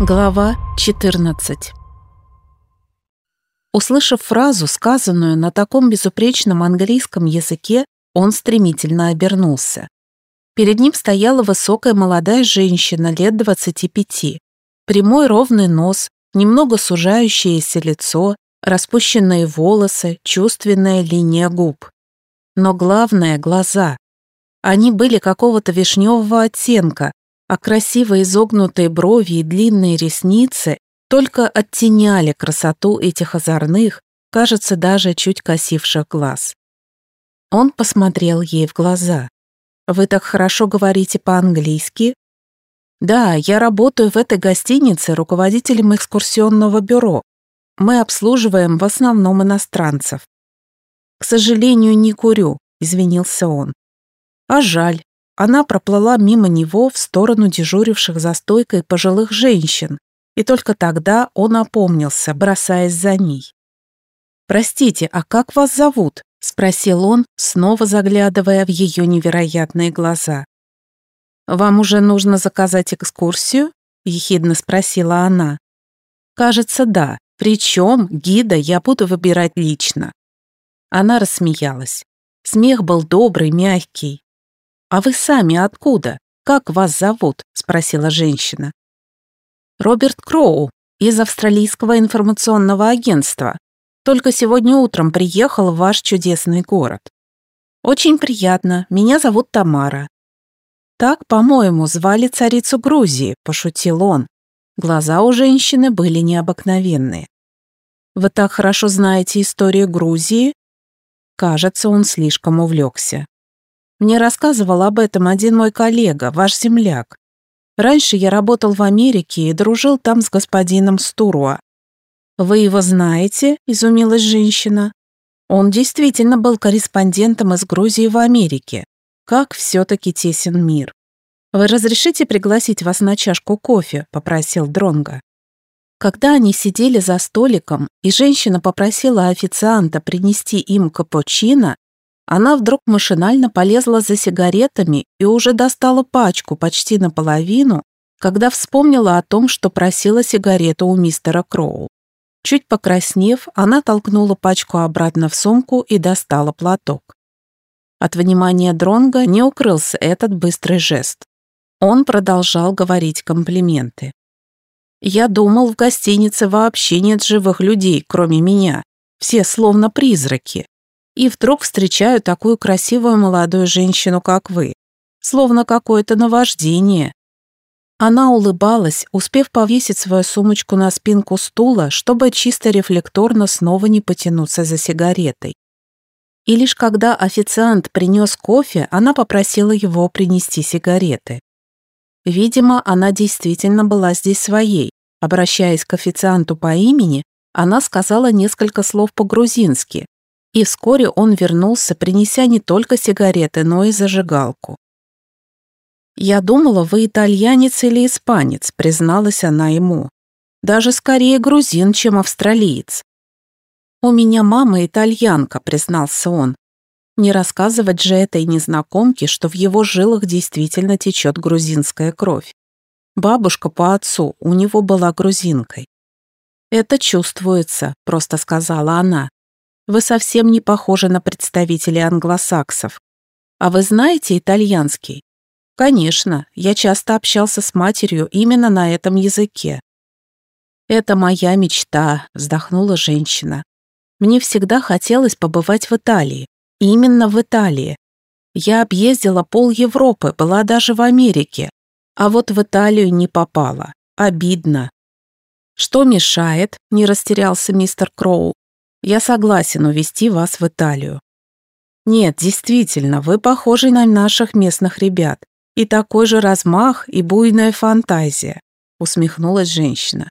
Глава 14 Услышав фразу, сказанную на таком безупречном английском языке, он стремительно обернулся. Перед ним стояла высокая молодая женщина лет 25. Прямой ровный нос, немного сужающееся лицо, распущенные волосы, чувственная линия губ. Но главное — глаза. Они были какого-то вишневого оттенка, а красиво изогнутые брови и длинные ресницы только оттеняли красоту этих озорных, кажется, даже чуть косивших глаз. Он посмотрел ей в глаза. «Вы так хорошо говорите по-английски?» «Да, я работаю в этой гостинице руководителем экскурсионного бюро. Мы обслуживаем в основном иностранцев». «К сожалению, не курю», — извинился он. «А жаль, она проплыла мимо него в сторону дежуривших за стойкой пожилых женщин, и только тогда он опомнился, бросаясь за ней. «Простите, а как вас зовут?» — спросил он, снова заглядывая в ее невероятные глаза. «Вам уже нужно заказать экскурсию?» — ехидно спросила она. «Кажется, да. Причем гида я буду выбирать лично». Она рассмеялась. Смех был добрый, мягкий. «А вы сами откуда? Как вас зовут?» — спросила женщина. «Роберт Кроу из Австралийского информационного агентства. Только сегодня утром приехал в ваш чудесный город. Очень приятно, меня зовут Тамара». «Так, по-моему, звали царицу Грузии», — пошутил он. Глаза у женщины были необыкновенные. «Вы так хорошо знаете историю Грузии?» Кажется, он слишком увлекся. Мне рассказывал об этом один мой коллега, ваш земляк. Раньше я работал в Америке и дружил там с господином Стуруа. «Вы его знаете?» – изумилась женщина. Он действительно был корреспондентом из Грузии в Америке. Как все-таки тесен мир. «Вы разрешите пригласить вас на чашку кофе?» – попросил Дронга. Когда они сидели за столиком, и женщина попросила официанта принести им капучино, она вдруг машинально полезла за сигаретами и уже достала пачку почти наполовину, когда вспомнила о том, что просила сигарету у мистера Кроу. Чуть покраснев, она толкнула пачку обратно в сумку и достала платок. От внимания Дронга не укрылся этот быстрый жест. Он продолжал говорить комплименты. «Я думал, в гостинице вообще нет живых людей, кроме меня. Все словно призраки и вдруг встречаю такую красивую молодую женщину, как вы. Словно какое-то наваждение. Она улыбалась, успев повесить свою сумочку на спинку стула, чтобы чисто рефлекторно снова не потянуться за сигаретой. И лишь когда официант принес кофе, она попросила его принести сигареты. Видимо, она действительно была здесь своей. Обращаясь к официанту по имени, она сказала несколько слов по-грузински, и вскоре он вернулся, принеся не только сигареты, но и зажигалку. «Я думала, вы итальянец или испанец», — призналась она ему. «Даже скорее грузин, чем австралиец». «У меня мама итальянка», — признался он. Не рассказывать же этой незнакомке, что в его жилах действительно течет грузинская кровь. Бабушка по отцу у него была грузинкой. «Это чувствуется», — просто сказала она. Вы совсем не похожи на представителей англосаксов. А вы знаете итальянский? Конечно, я часто общался с матерью именно на этом языке. Это моя мечта, вздохнула женщина. Мне всегда хотелось побывать в Италии. Именно в Италии. Я объездила пол Европы, была даже в Америке. А вот в Италию не попала. Обидно. Что мешает? Не растерялся мистер Кроу. Я согласен увезти вас в Италию. Нет, действительно, вы похожи на наших местных ребят. И такой же размах и буйная фантазия, усмехнулась женщина.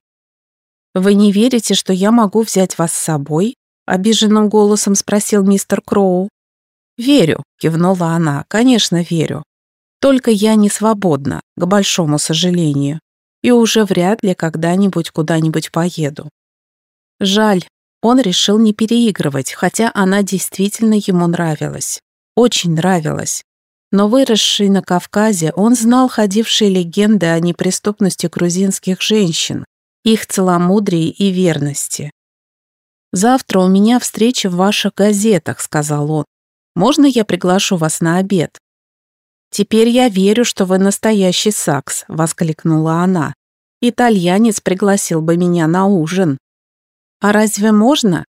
Вы не верите, что я могу взять вас с собой? обиженным голосом спросил мистер Кроу. Верю, кивнула она. Конечно, верю. Только я не свободна, к большому сожалению, и уже вряд ли когда-нибудь куда-нибудь поеду. Жаль, он решил не переигрывать, хотя она действительно ему нравилась. Очень нравилась. Но выросший на Кавказе, он знал ходившие легенды о неприступности грузинских женщин, их целомудрии и верности. «Завтра у меня встреча в ваших газетах», — сказал он. «Можно я приглашу вас на обед?» «Теперь я верю, что вы настоящий сакс», — воскликнула она. «Итальянец пригласил бы меня на ужин». «А разве можно?»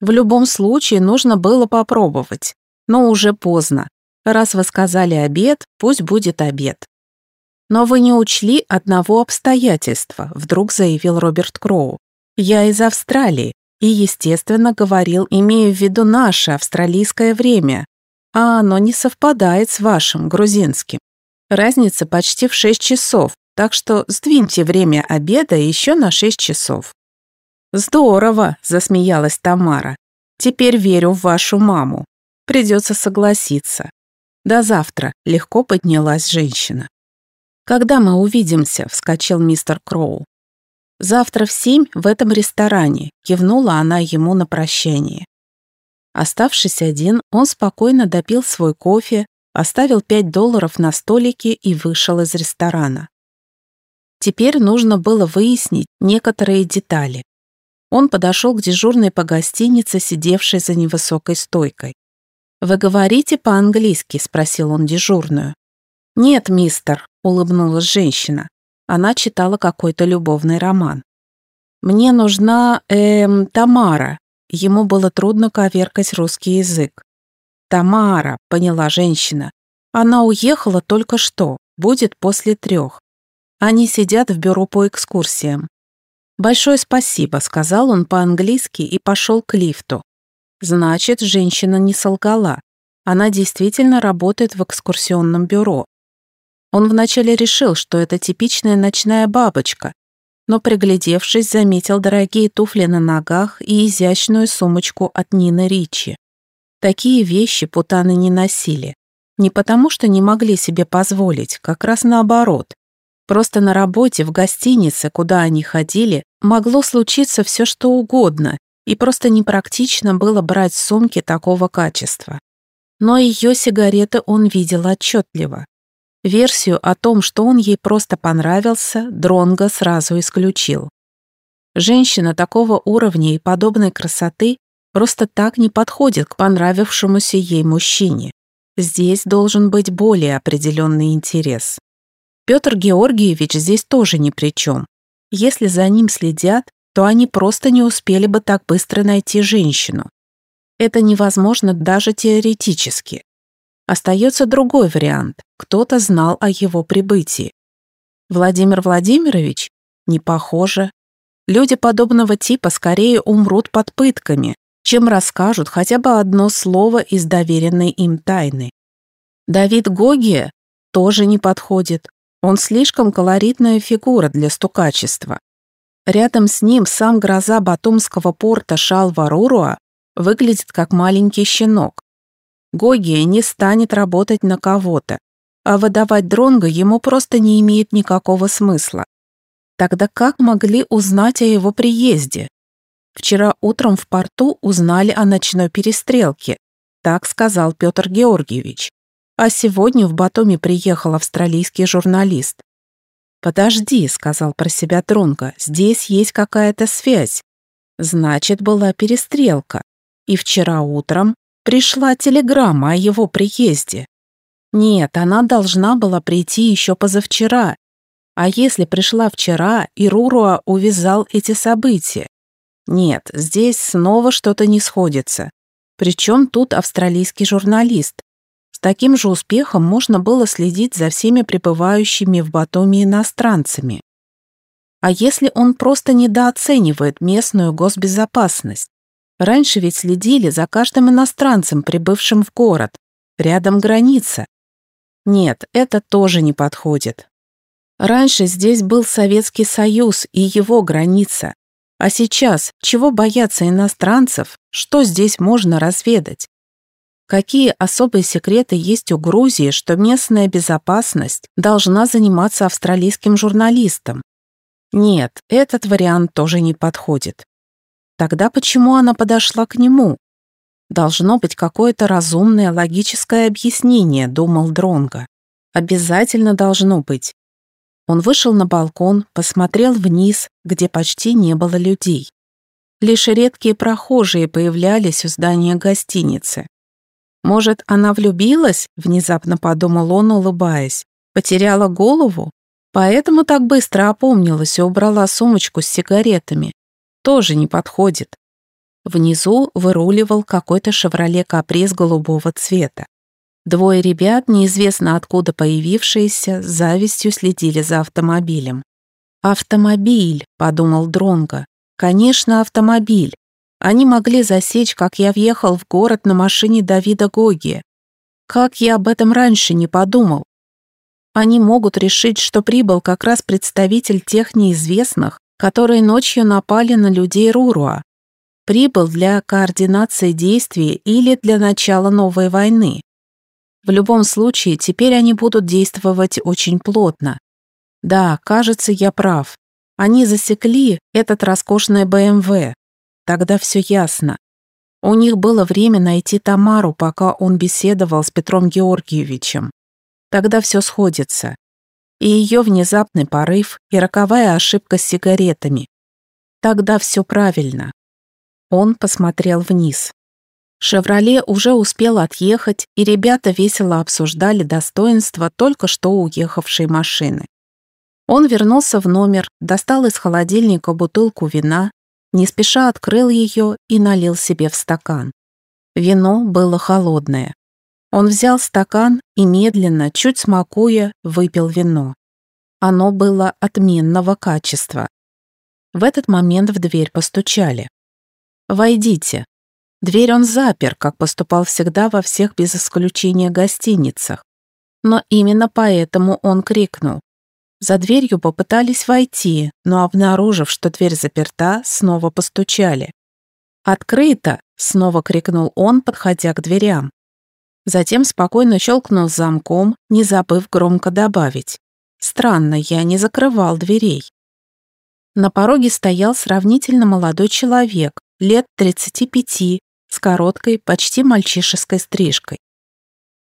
«В любом случае нужно было попробовать, но уже поздно. Раз вы сказали обед, пусть будет обед». «Но вы не учли одного обстоятельства», — вдруг заявил Роберт Кроу. «Я из Австралии и, естественно, говорил, имея в виду наше австралийское время, а оно не совпадает с вашим, грузинским. Разница почти в 6 часов, так что сдвиньте время обеда еще на 6 часов». «Здорово!» – засмеялась Тамара. «Теперь верю в вашу маму. Придется согласиться. До завтра», – легко поднялась женщина. «Когда мы увидимся?» – вскочил мистер Кроу. «Завтра в семь в этом ресторане», – кивнула она ему на прощание. Оставшись один, он спокойно допил свой кофе, оставил 5 долларов на столике и вышел из ресторана. Теперь нужно было выяснить некоторые детали. Он подошел к дежурной по гостинице, сидевшей за невысокой стойкой. «Вы говорите по-английски?» – спросил он дежурную. «Нет, мистер», – улыбнулась женщина. Она читала какой-то любовный роман. «Мне нужна, эм, Тамара», Ему было трудно коверкать русский язык. «Тамара», — поняла женщина. «Она уехала только что, будет после трех. Они сидят в бюро по экскурсиям». «Большое спасибо», — сказал он по-английски и пошел к лифту. Значит, женщина не солгала. Она действительно работает в экскурсионном бюро. Он вначале решил, что это типичная ночная бабочка, но, приглядевшись, заметил дорогие туфли на ногах и изящную сумочку от Нины Ричи. Такие вещи путаны не носили. Не потому, что не могли себе позволить, как раз наоборот. Просто на работе, в гостинице, куда они ходили, могло случиться все что угодно, и просто непрактично было брать сумки такого качества. Но ее сигареты он видел отчетливо. Версию о том, что он ей просто понравился, Дронго сразу исключил. Женщина такого уровня и подобной красоты просто так не подходит к понравившемуся ей мужчине. Здесь должен быть более определенный интерес. Петр Георгиевич здесь тоже ни при чем. Если за ним следят, то они просто не успели бы так быстро найти женщину. Это невозможно даже теоретически. Остается другой вариант. Кто-то знал о его прибытии. Владимир Владимирович? Не похоже. Люди подобного типа скорее умрут под пытками, чем расскажут хотя бы одно слово из доверенной им тайны. Давид Гогия тоже не подходит. Он слишком колоритная фигура для стукачества. Рядом с ним сам гроза Батумского порта Шалваруруа выглядит как маленький щенок. Гогия не станет работать на кого-то, а выдавать Дронга ему просто не имеет никакого смысла. Тогда как могли узнать о его приезде? Вчера утром в порту узнали о ночной перестрелке, так сказал Петр Георгиевич. А сегодня в Батуми приехал австралийский журналист. «Подожди», — сказал про себя Дронго, — «здесь есть какая-то связь. Значит, была перестрелка. И вчера утром Пришла телеграмма о его приезде. Нет, она должна была прийти еще позавчера. А если пришла вчера, и Руруа увязал эти события? Нет, здесь снова что-то не сходится. Причем тут австралийский журналист. С таким же успехом можно было следить за всеми пребывающими в Батуми иностранцами. А если он просто недооценивает местную госбезопасность? Раньше ведь следили за каждым иностранцем, прибывшим в город. Рядом граница. Нет, это тоже не подходит. Раньше здесь был Советский Союз и его граница. А сейчас чего бояться иностранцев? Что здесь можно разведать? Какие особые секреты есть у Грузии, что местная безопасность должна заниматься австралийским журналистом? Нет, этот вариант тоже не подходит. Тогда почему она подошла к нему? Должно быть какое-то разумное логическое объяснение, думал Дронга. Обязательно должно быть. Он вышел на балкон, посмотрел вниз, где почти не было людей. Лишь редкие прохожие появлялись у здания гостиницы. Может, она влюбилась, внезапно подумал он, улыбаясь. Потеряла голову? Поэтому так быстро опомнилась и убрала сумочку с сигаретами. Тоже не подходит. Внизу выруливал какой-то «Шевроле Каприз» голубого цвета. Двое ребят, неизвестно откуда появившиеся, с завистью следили за автомобилем. «Автомобиль», — подумал Дронго. «Конечно, автомобиль. Они могли засечь, как я въехал в город на машине Давида Гоги. Как я об этом раньше не подумал? Они могут решить, что прибыл как раз представитель тех неизвестных, которые ночью напали на людей Руруа, прибыл для координации действий или для начала новой войны. В любом случае, теперь они будут действовать очень плотно. Да, кажется, я прав. Они засекли этот роскошный БМВ. Тогда все ясно. У них было время найти Тамару, пока он беседовал с Петром Георгиевичем. Тогда все сходится. И ее внезапный порыв, и роковая ошибка с сигаретами. Тогда все правильно. Он посмотрел вниз. «Шевроле» уже успел отъехать, и ребята весело обсуждали достоинства только что уехавшей машины. Он вернулся в номер, достал из холодильника бутылку вина, не спеша открыл ее и налил себе в стакан. Вино было холодное. Он взял стакан и медленно, чуть смакуя, выпил вино. Оно было отменного качества. В этот момент в дверь постучали. «Войдите». Дверь он запер, как поступал всегда во всех без исключения гостиницах. Но именно поэтому он крикнул. За дверью попытались войти, но, обнаружив, что дверь заперта, снова постучали. «Открыто!» — снова крикнул он, подходя к дверям. Затем спокойно щелкнул замком, не забыв громко добавить. «Странно, я не закрывал дверей». На пороге стоял сравнительно молодой человек, лет 35, с короткой, почти мальчишеской стрижкой.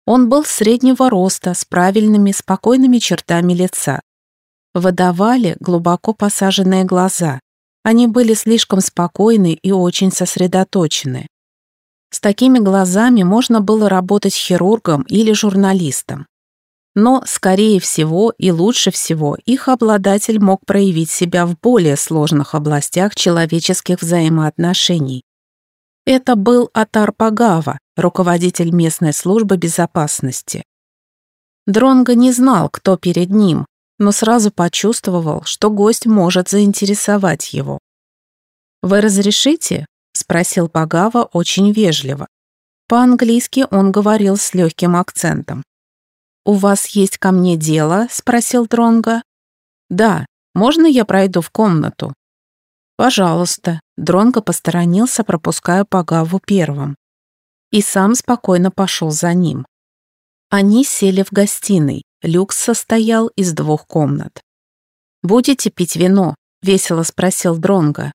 Он был среднего роста, с правильными, спокойными чертами лица. Выдавали глубоко посаженные глаза. Они были слишком спокойны и очень сосредоточены. С такими глазами можно было работать хирургом или журналистом. Но, скорее всего и лучше всего, их обладатель мог проявить себя в более сложных областях человеческих взаимоотношений. Это был Атар Пагава, руководитель местной службы безопасности. Дронго не знал, кто перед ним, но сразу почувствовал, что гость может заинтересовать его. «Вы разрешите?» — спросил Пагава очень вежливо. По-английски он говорил с легким акцентом. «У вас есть ко мне дело?» — спросил Дронга. «Да. Можно я пройду в комнату?» «Пожалуйста». Дронго посторонился, пропуская Пагаву первым. И сам спокойно пошел за ним. Они сели в гостиной. Люкс состоял из двух комнат. «Будете пить вино?» — весело спросил Дронго.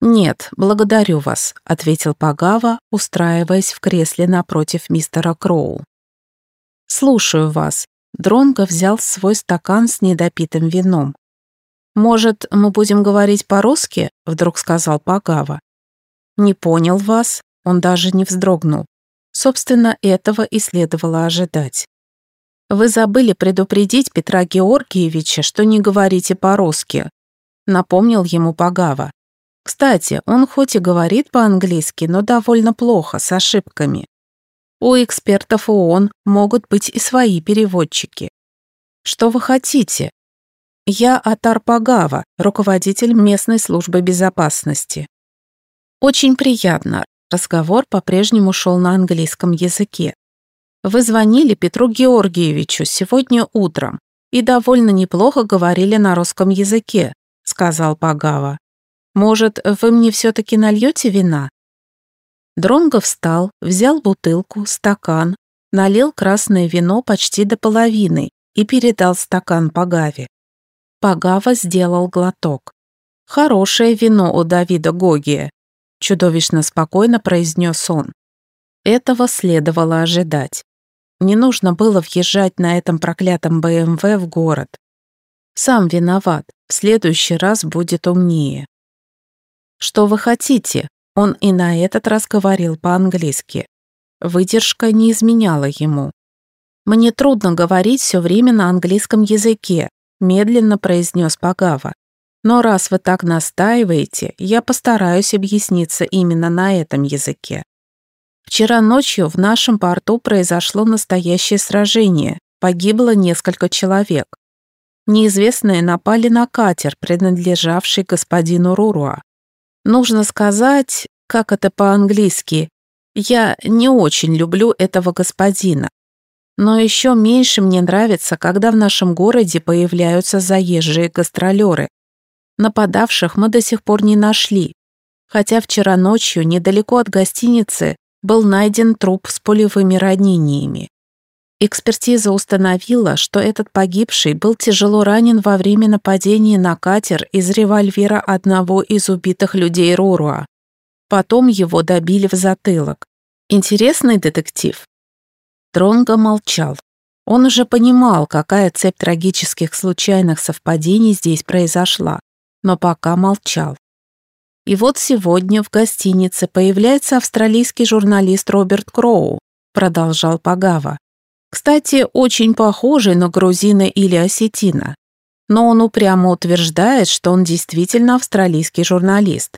«Нет, благодарю вас», — ответил Пагава, устраиваясь в кресле напротив мистера Кроу. «Слушаю вас». Дронго взял свой стакан с недопитым вином. «Может, мы будем говорить по-русски?» — вдруг сказал Пагава. «Не понял вас», — он даже не вздрогнул. Собственно, этого и следовало ожидать. «Вы забыли предупредить Петра Георгиевича, что не говорите по-русски», — напомнил ему Пагава. «Кстати, он хоть и говорит по-английски, но довольно плохо, с ошибками. У экспертов ООН могут быть и свои переводчики. Что вы хотите? Я Атар Пагава, руководитель местной службы безопасности. Очень приятно. Разговор по-прежнему шел на английском языке. Вы звонили Петру Георгиевичу сегодня утром и довольно неплохо говорили на русском языке, сказал Пагава. Может, вы мне все-таки нальете вина? Дронго встал, взял бутылку, стакан, налил красное вино почти до половины и передал стакан Пагаве. Пагава сделал глоток. «Хорошее вино у Давида Гогия», — чудовищно спокойно произнес он. Этого следовало ожидать. Не нужно было въезжать на этом проклятом БМВ в город. Сам виноват, в следующий раз будет умнее. «Что вы хотите?» Он и на этот раз говорил по-английски. Выдержка не изменяла ему. «Мне трудно говорить все время на английском языке», медленно произнес Пагава. «Но раз вы так настаиваете, я постараюсь объясниться именно на этом языке. Вчера ночью в нашем порту произошло настоящее сражение, погибло несколько человек. Неизвестные напали на катер, принадлежавший господину Руруа. Нужно сказать, как это по-английски, я не очень люблю этого господина. Но еще меньше мне нравится, когда в нашем городе появляются заезжие гастролеры. Нападавших мы до сих пор не нашли, хотя вчера ночью недалеко от гостиницы был найден труп с пулевыми ранениями. Экспертиза установила, что этот погибший был тяжело ранен во время нападения на катер из револьвера одного из убитых людей Руруа. Потом его добили в затылок. Интересный детектив. Тронго молчал. Он уже понимал, какая цепь трагических случайных совпадений здесь произошла, но пока молчал. И вот сегодня в гостинице появляется австралийский журналист Роберт Кроу, продолжал Пагава. Кстати, очень похожий на грузина или осетина. Но он упрямо утверждает, что он действительно австралийский журналист.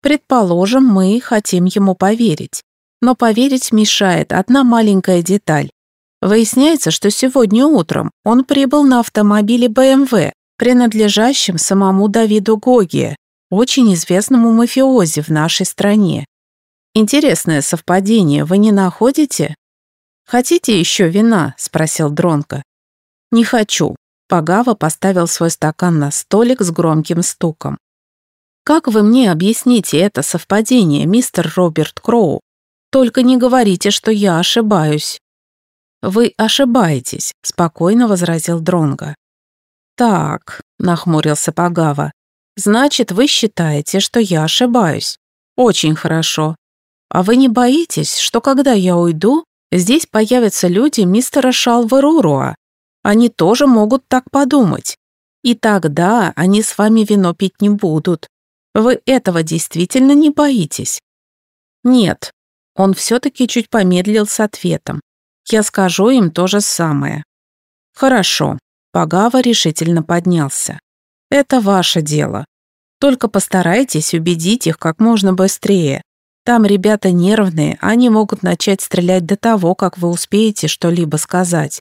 Предположим, мы хотим ему поверить. Но поверить мешает одна маленькая деталь. Выясняется, что сегодня утром он прибыл на автомобиле BMW, принадлежащем самому Давиду Гоге, очень известному мафиози в нашей стране. Интересное совпадение, вы не находите? Хотите еще вина? спросил Дронко. Не хочу. Пагава поставил свой стакан на столик с громким стуком. Как вы мне объясните это совпадение, мистер Роберт Кроу? Только не говорите, что я ошибаюсь. Вы ошибаетесь, спокойно возразил Дронго. Так, нахмурился Пагава. Значит, вы считаете, что я ошибаюсь. Очень хорошо. А вы не боитесь, что когда я уйду, здесь появятся люди мистера Шалваруруа? Они тоже могут так подумать. И тогда они с вами вино пить не будут. Вы этого действительно не боитесь? Нет. Он все-таки чуть помедлил с ответом. Я скажу им то же самое. Хорошо. Пагава решительно поднялся. Это ваше дело. Только постарайтесь убедить их как можно быстрее. Там ребята нервные, они могут начать стрелять до того, как вы успеете что-либо сказать.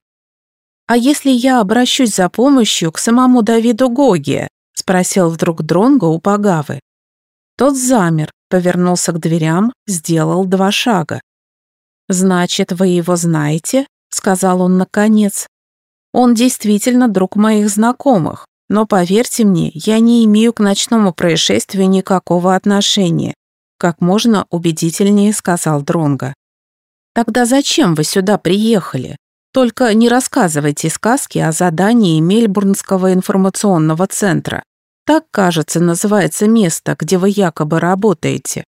А если я обращусь за помощью к самому Давиду Гоге? спросил вдруг Дронго у Пагавы. Тот замер, повернулся к дверям, сделал два шага. «Значит, вы его знаете?» — сказал он наконец. «Он действительно друг моих знакомых. Но поверьте мне, я не имею к ночному происшествию никакого отношения, как можно убедительнее сказал Дронга. Тогда зачем вы сюда приехали? Только не рассказывайте сказки о задании Мельбурнского информационного центра. Так, кажется, называется место, где вы якобы работаете.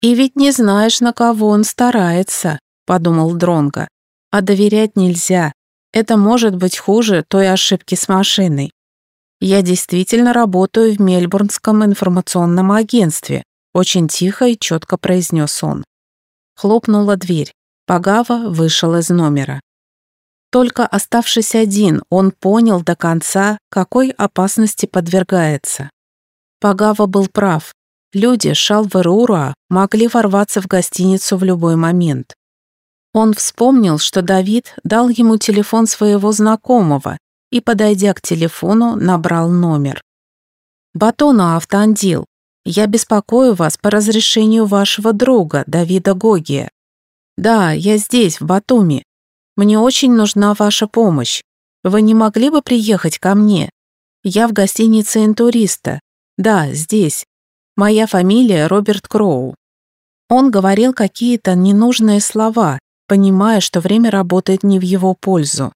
И ведь не знаешь, на кого он старается, подумал Дронга. А доверять нельзя. Это может быть хуже той ошибки с машиной. Я действительно работаю в Мельбурнском информационном агентстве, очень тихо и четко произнес он. Хлопнула дверь. Пагава вышел из номера. Только оставшись один, он понял до конца, какой опасности подвергается. Пагава был прав. Люди Шалверура могли ворваться в гостиницу в любой момент. Он вспомнил, что Давид дал ему телефон своего знакомого и, подойдя к телефону, набрал номер. «Батона Автандил, я беспокою вас по разрешению вашего друга, Давида Гогия. Да, я здесь, в Батуми. Мне очень нужна ваша помощь. Вы не могли бы приехать ко мне? Я в гостинице «Интуриста». Да, здесь. Моя фамилия Роберт Кроу». Он говорил какие-то ненужные слова, понимая, что время работает не в его пользу.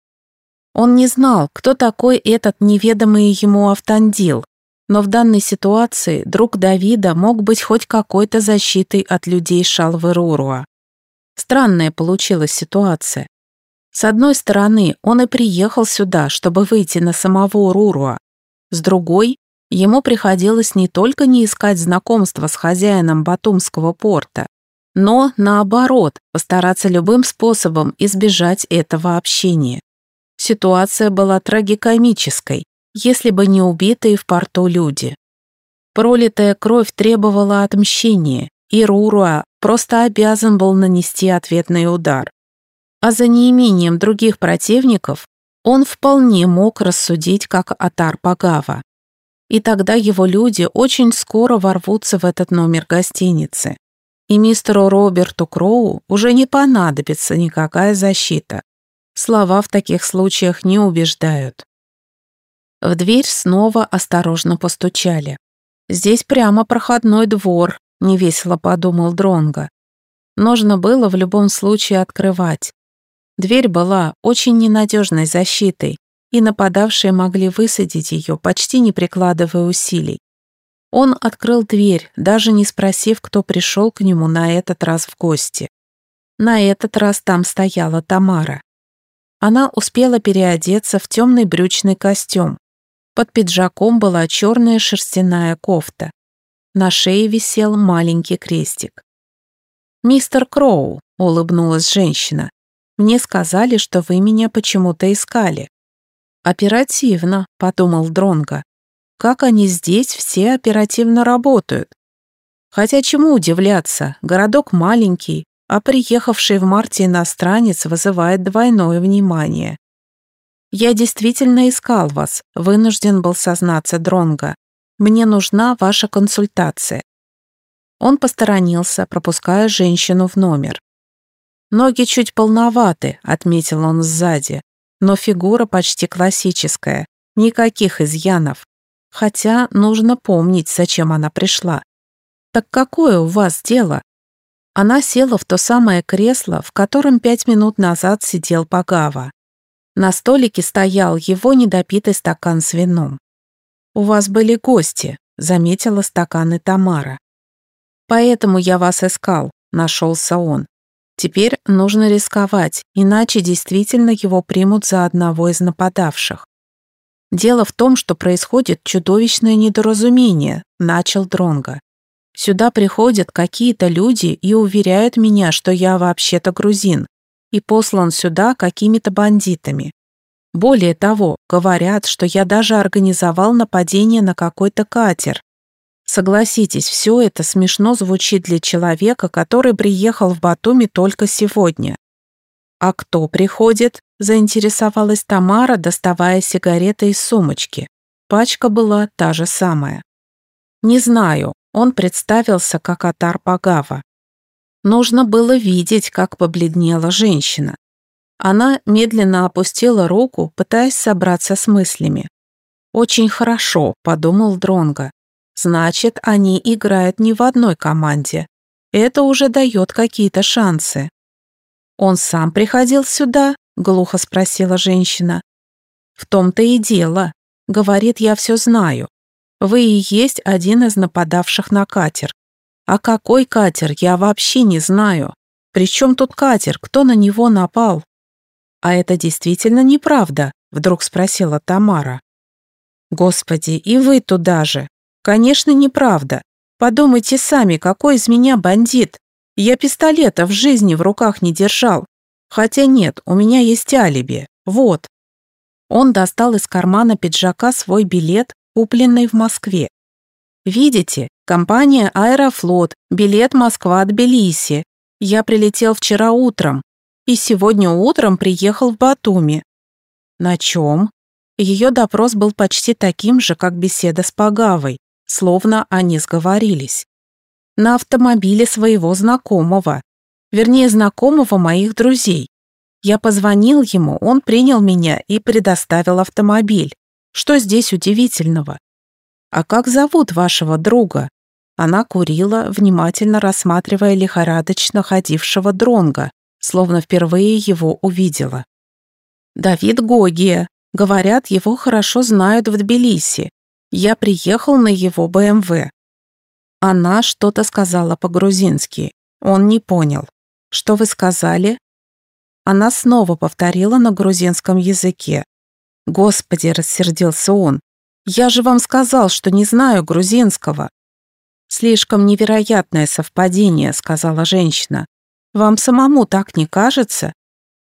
Он не знал, кто такой этот неведомый ему автандил, но в данной ситуации друг Давида мог быть хоть какой-то защитой от людей Шалвы Руруа. Странная получилась ситуация. С одной стороны, он и приехал сюда, чтобы выйти на самого Руруа. С другой, ему приходилось не только не искать знакомства с хозяином Батумского порта, но, наоборот, постараться любым способом избежать этого общения. Ситуация была трагикомической, если бы не убитые в порту люди. Пролитая кровь требовала отмщения, и Руруа просто обязан был нанести ответный удар. А за неимением других противников он вполне мог рассудить как Атар Пагава. И тогда его люди очень скоро ворвутся в этот номер гостиницы и мистеру Роберту Кроу уже не понадобится никакая защита. Слова в таких случаях не убеждают. В дверь снова осторожно постучали. «Здесь прямо проходной двор», — невесело подумал Дронго. Нужно было в любом случае открывать. Дверь была очень ненадежной защитой, и нападавшие могли высадить ее, почти не прикладывая усилий. Он открыл дверь, даже не спросив, кто пришел к нему на этот раз в гости. На этот раз там стояла Тамара. Она успела переодеться в темный брючный костюм. Под пиджаком была черная шерстяная кофта. На шее висел маленький крестик. «Мистер Кроу», — улыбнулась женщина, — «мне сказали, что вы меня почему-то искали». «Оперативно», — подумал Дронго. Как они здесь все оперативно работают? Хотя чему удивляться, городок маленький, а приехавший в марте иностранец вызывает двойное внимание. «Я действительно искал вас», — вынужден был сознаться Дронга. «Мне нужна ваша консультация». Он посторонился, пропуская женщину в номер. «Ноги чуть полноваты», — отметил он сзади, «но фигура почти классическая, никаких изъянов. Хотя нужно помнить, зачем она пришла. Так какое у вас дело? Она села в то самое кресло, в котором пять минут назад сидел Пагава. На столике стоял его недопитый стакан с вином. «У вас были гости», — заметила стаканы Тамара. «Поэтому я вас искал», — нашелся он. «Теперь нужно рисковать, иначе действительно его примут за одного из нападавших». Дело в том, что происходит чудовищное недоразумение, начал Дронга. Сюда приходят какие-то люди и уверяют меня, что я вообще-то грузин и послан сюда какими-то бандитами. Более того, говорят, что я даже организовал нападение на какой-то катер. Согласитесь, все это смешно звучит для человека, который приехал в Батуми только сегодня. А кто приходит? заинтересовалась Тамара, доставая сигареты из сумочки. Пачка была та же самая. «Не знаю», он представился как Атар Пагава. Нужно было видеть, как побледнела женщина. Она медленно опустила руку, пытаясь собраться с мыслями. «Очень хорошо», — подумал Дронга. «Значит, они играют не в одной команде. Это уже дает какие-то шансы». «Он сам приходил сюда?» — глухо спросила женщина. «В том-то и дело. Говорит, я все знаю. Вы и есть один из нападавших на катер. А какой катер, я вообще не знаю. Причем тут катер, кто на него напал?» «А это действительно неправда?» — вдруг спросила Тамара. «Господи, и вы туда же. Конечно, неправда. Подумайте сами, какой из меня бандит. Я пистолета в жизни в руках не держал. Хотя нет, у меня есть алиби. Вот. Он достал из кармана пиджака свой билет, купленный в Москве. Видите, компания «Аэрофлот», билет Москва-Тбилиси. Я прилетел вчера утром и сегодня утром приехал в Батуми. На чем? Ее допрос был почти таким же, как беседа с Пагавой, словно они сговорились. На автомобиле своего знакомого, вернее, знакомого моих друзей. Я позвонил ему, он принял меня и предоставил автомобиль. Что здесь удивительного? А как зовут вашего друга? Она курила, внимательно рассматривая лихорадочно ходившего дронга, словно впервые его увидела. Давид Гогия. Говорят, его хорошо знают в Тбилиси. Я приехал на его БМВ. Она что-то сказала по-грузински. Он не понял. Что вы сказали?» Она снова повторила на грузинском языке. «Господи!» — рассердился он. «Я же вам сказал, что не знаю грузинского». «Слишком невероятное совпадение», — сказала женщина. «Вам самому так не кажется?»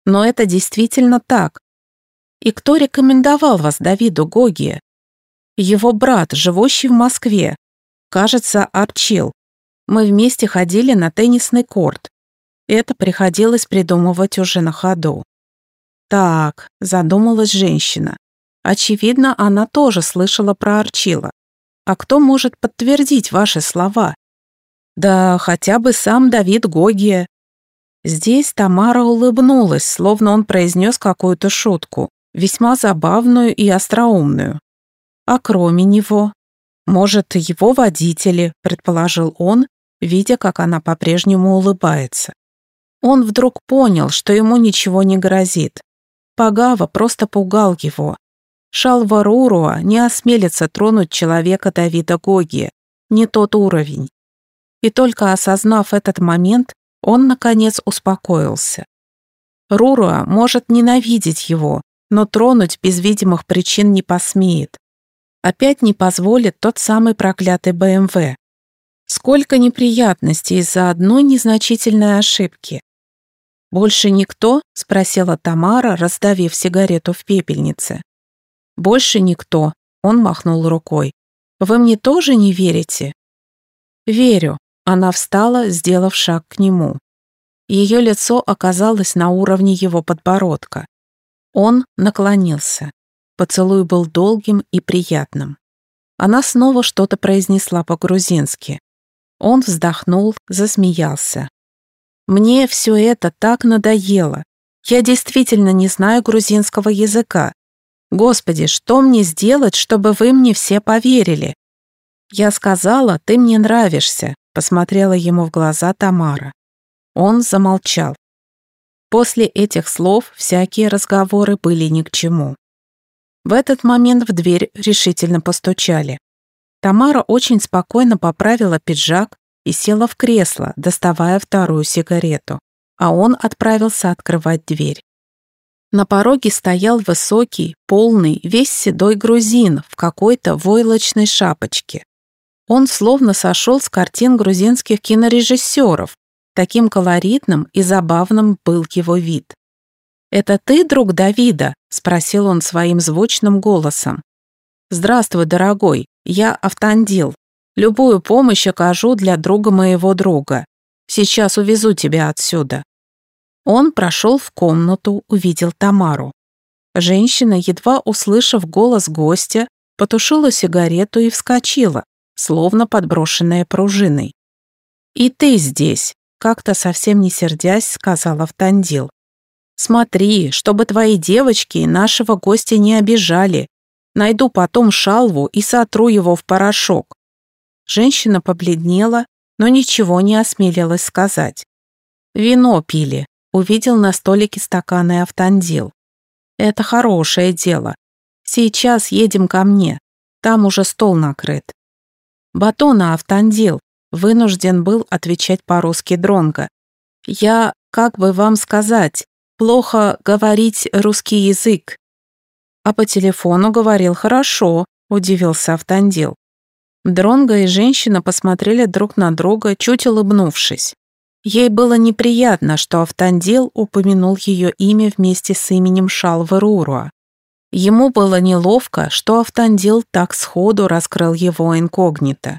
«Но это действительно так. И кто рекомендовал вас Давиду Гогия?» «Его брат, живущий в Москве. Кажется, Арчил. Мы вместе ходили на теннисный корт. Это приходилось придумывать уже на ходу. Так, задумалась женщина. Очевидно, она тоже слышала про Арчила. А кто может подтвердить ваши слова? Да хотя бы сам Давид Гогия. Здесь Тамара улыбнулась, словно он произнес какую-то шутку, весьма забавную и остроумную. А кроме него? Может, его водители, предположил он, видя, как она по-прежнему улыбается. Он вдруг понял, что ему ничего не грозит. Пагава просто пугал его. Шалваруруа не осмелится тронуть человека Давида Гоги, не тот уровень. И только осознав этот момент, он, наконец, успокоился. Руруа может ненавидеть его, но тронуть без видимых причин не посмеет. Опять не позволит тот самый проклятый БМВ. Сколько неприятностей из-за одной незначительной ошибки. «Больше никто?» — спросила Тамара, раздавив сигарету в пепельнице. «Больше никто», — он махнул рукой. «Вы мне тоже не верите?» «Верю». Она встала, сделав шаг к нему. Ее лицо оказалось на уровне его подбородка. Он наклонился. Поцелуй был долгим и приятным. Она снова что-то произнесла по-грузински. Он вздохнул, засмеялся. Мне все это так надоело. Я действительно не знаю грузинского языка. Господи, что мне сделать, чтобы вы мне все поверили? Я сказала, ты мне нравишься, посмотрела ему в глаза Тамара. Он замолчал. После этих слов всякие разговоры были ни к чему. В этот момент в дверь решительно постучали. Тамара очень спокойно поправила пиджак, и села в кресло, доставая вторую сигарету, а он отправился открывать дверь. На пороге стоял высокий, полный, весь седой грузин в какой-то войлочной шапочке. Он словно сошел с картин грузинских кинорежиссеров, таким колоритным и забавным был его вид. «Это ты, друг Давида?» — спросил он своим звучным голосом. «Здравствуй, дорогой, я Автандил, Любую помощь окажу для друга моего друга. Сейчас увезу тебя отсюда». Он прошел в комнату, увидел Тамару. Женщина, едва услышав голос гостя, потушила сигарету и вскочила, словно подброшенная пружиной. «И ты здесь», — как-то совсем не сердясь, сказала Автандил. «Смотри, чтобы твои девочки нашего гостя не обижали. Найду потом шалву и сотру его в порошок. Женщина побледнела, но ничего не осмелилась сказать. «Вино пили», — увидел на столике стаканы автандил. «Это хорошее дело. Сейчас едем ко мне. Там уже стол накрыт». «Батона автандил», — вынужден был отвечать по-русски Дронго. «Я, как бы вам сказать, плохо говорить русский язык». «А по телефону говорил хорошо», — удивился Автандил. Дронго и женщина посмотрели друг на друга, чуть улыбнувшись. Ей было неприятно, что Автандил упомянул ее имя вместе с именем Шалвы Руруа. Ему было неловко, что Автандил так сходу раскрыл его инкогнито.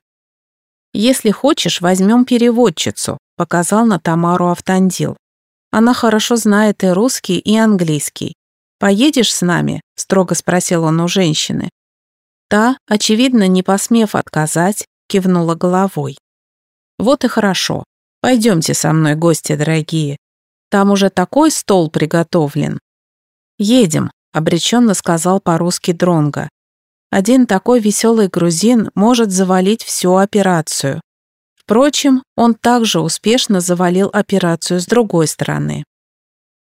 «Если хочешь, возьмем переводчицу», — показал на Тамару Автандил. «Она хорошо знает и русский, и английский. Поедешь с нами?» — строго спросил он у женщины. Та, очевидно, не посмев отказать, кивнула головой. «Вот и хорошо. Пойдемте со мной, гости дорогие. Там уже такой стол приготовлен». «Едем», — обреченно сказал по-русски Дронго. «Один такой веселый грузин может завалить всю операцию». Впрочем, он также успешно завалил операцию с другой стороны.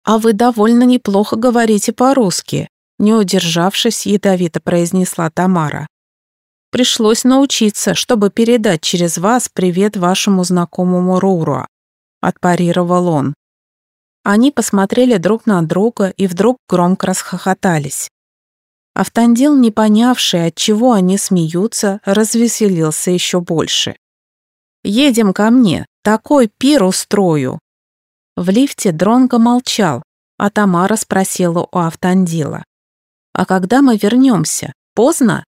«А вы довольно неплохо говорите по-русски», не удержавшись, ядовито произнесла Тамара. Пришлось научиться, чтобы передать через вас привет вашему знакомому Руруа. отпарировал он. Они посмотрели друг на друга и вдруг громко расхохотались. Автандил, не понявший, от чего они смеются, развеселился еще больше. «Едем ко мне, такой пир устрою!» В лифте Дронго молчал, а Тамара спросила у Автандила. «А когда мы вернемся? Поздно?»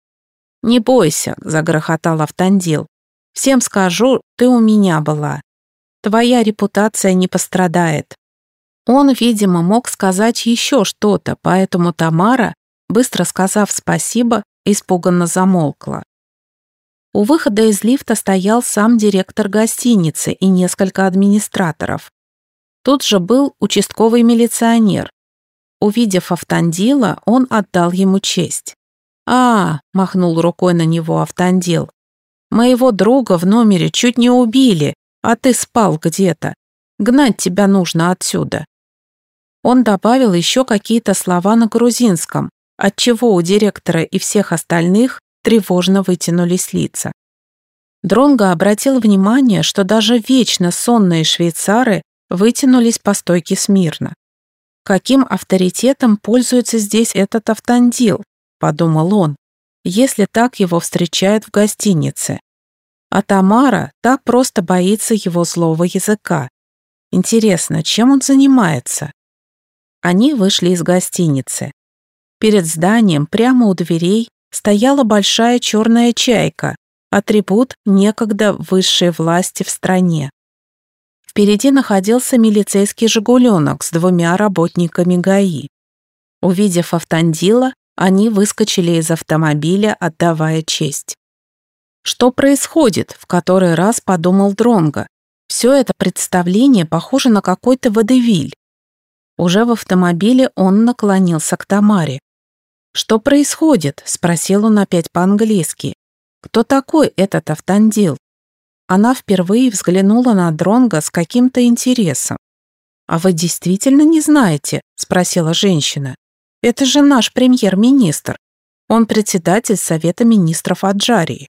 «Не бойся», — загрохотал Автандил. «Всем скажу, ты у меня была. Твоя репутация не пострадает». Он, видимо, мог сказать еще что-то, поэтому Тамара, быстро сказав спасибо, испуганно замолкла. У выхода из лифта стоял сам директор гостиницы и несколько администраторов. Тут же был участковый милиционер. Увидев Автандила, он отдал ему честь. «А, — махнул рукой на него Автандил, — моего друга в номере чуть не убили, а ты спал где-то. Гнать тебя нужно отсюда». Он добавил еще какие-то слова на грузинском, отчего у директора и всех остальных тревожно вытянулись лица. Дронго обратил внимание, что даже вечно сонные швейцары вытянулись по стойке смирно. Каким авторитетом пользуется здесь этот автандил? подумал он, если так его встречают в гостинице. А Тамара так просто боится его злого языка. Интересно, чем он занимается? Они вышли из гостиницы. Перед зданием, прямо у дверей, стояла большая черная чайка, атрибут некогда высшей власти в стране. Впереди находился милицейский «Жигуленок» с двумя работниками ГАИ. Увидев Автандила, они выскочили из автомобиля, отдавая честь. Что происходит, в который раз подумал Дронго. Все это представление похоже на какой-то водевиль. Уже в автомобиле он наклонился к Тамаре. «Что происходит?» – спросил он опять по-английски. «Кто такой этот автандил?» Она впервые взглянула на Дронга с каким-то интересом. «А вы действительно не знаете?» – спросила женщина. Это же наш премьер-министр. Он председатель Совета министров Аджарии.